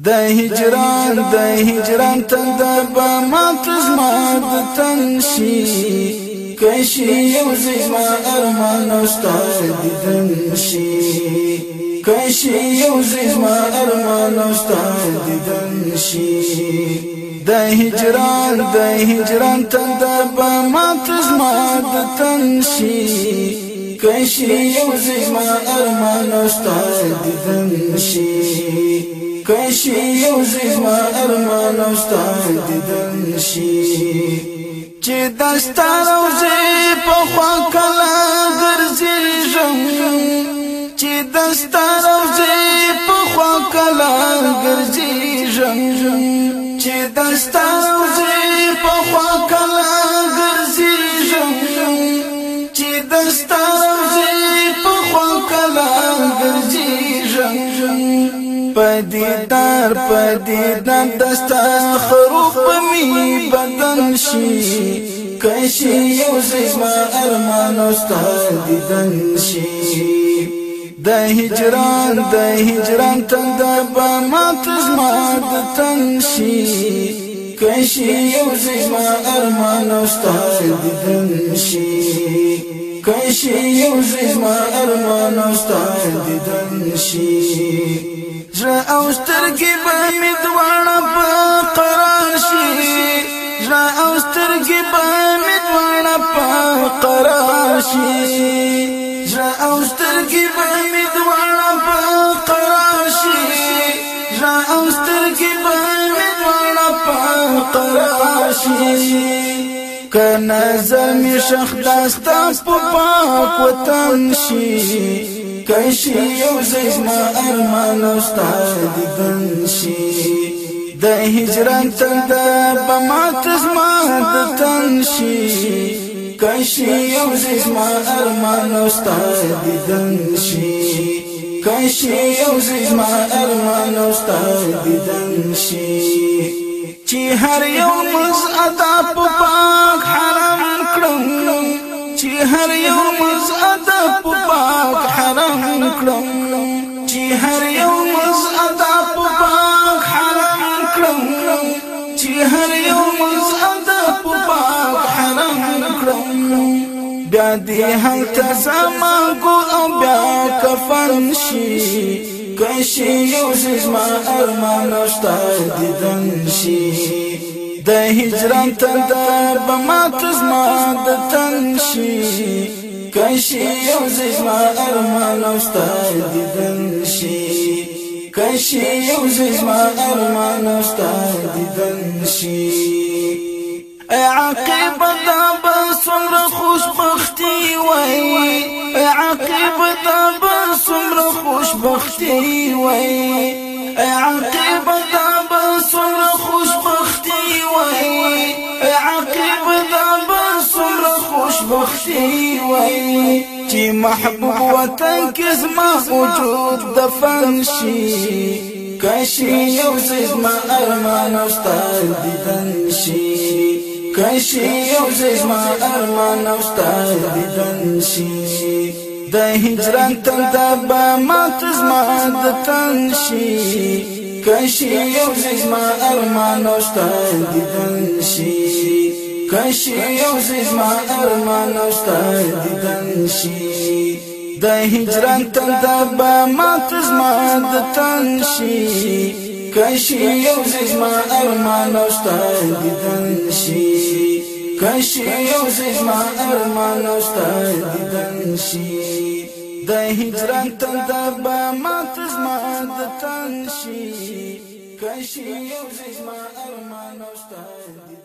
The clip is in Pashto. د هجران د هجران تندر به مات زما د تنشي کشي یو زما ارمان استاد دیدن شي کشي یو زما ارمان استاد دیدن شي د هجران د هجران تندر به مات زما د تنشي کشي یو زما ارمان استاد دیدن شي کشی یو زما ارمان استاد دن شي چې دستار او زه په خوا کلا ګرځېږم چې دستار او زه په خوا کلا ګرځېږم چې دستار او زه پدیدار پدیدار دستا خروب می بدن شي کشي یو زما ارمان استاد دیدن شي د هجران د هجران تند به مات زما د تن شي کشي یو زما ارمان استاد دیدن شي کشی یو زما ارمان استاد دیدن شي زړه او سترګې به مې دواړه په قرار شي زړه او سترګې به مې دواړه په قرار شي زړه او سترګې به مې دواړه په قرار شي زړه او سترګې به مې دواړه په قرار شي ک نظم شخ داستا په پاک وطن شي کشي یو زما ارمان او ستاد ګن شي د هجران تند په مات زما د تن شي کشي یو زما ارمان او ستاد ګن شي کشي یو زما ارمان او ستاد ګن شي چې هر یو مز کړم چې هر یو مز ادا په پاک حرم کړم چې هر یو مز ادا په پاک حرم کړم بیا دې هم تسما کو او بیا کفن شي کشي یو زما ارمان شته دیدن شي د هجران تندر بما تزما د تنشي کشی یو زما ارمان او ستاد دیدن شي کشی یو زما ارمان او ستاد دیدن شي عاقبت بسمر خوش بختی وای عاقبت بسمر خوش بختی وای مخفي وي چې محبوب وطن کې زما وجود دفن شي کشي یو زما ارمان او ستاسو دیدن شي کشي یو زما ارمان او ستاسو دیدن شي د هجران تند به مات زما د تن شي کشي یو زما ارمان او ستاسو دیدن شي کشی یو زما ارمان اوستا دیدن شي د هجران تند به ما تزما د تن شي کشی یو زما ارمان اوستا دیدن شي کشی یو زما ارمان اوستا دیدن شي د هجران تند به ما تزما د تن شي کشی یو زما ارمان اوستا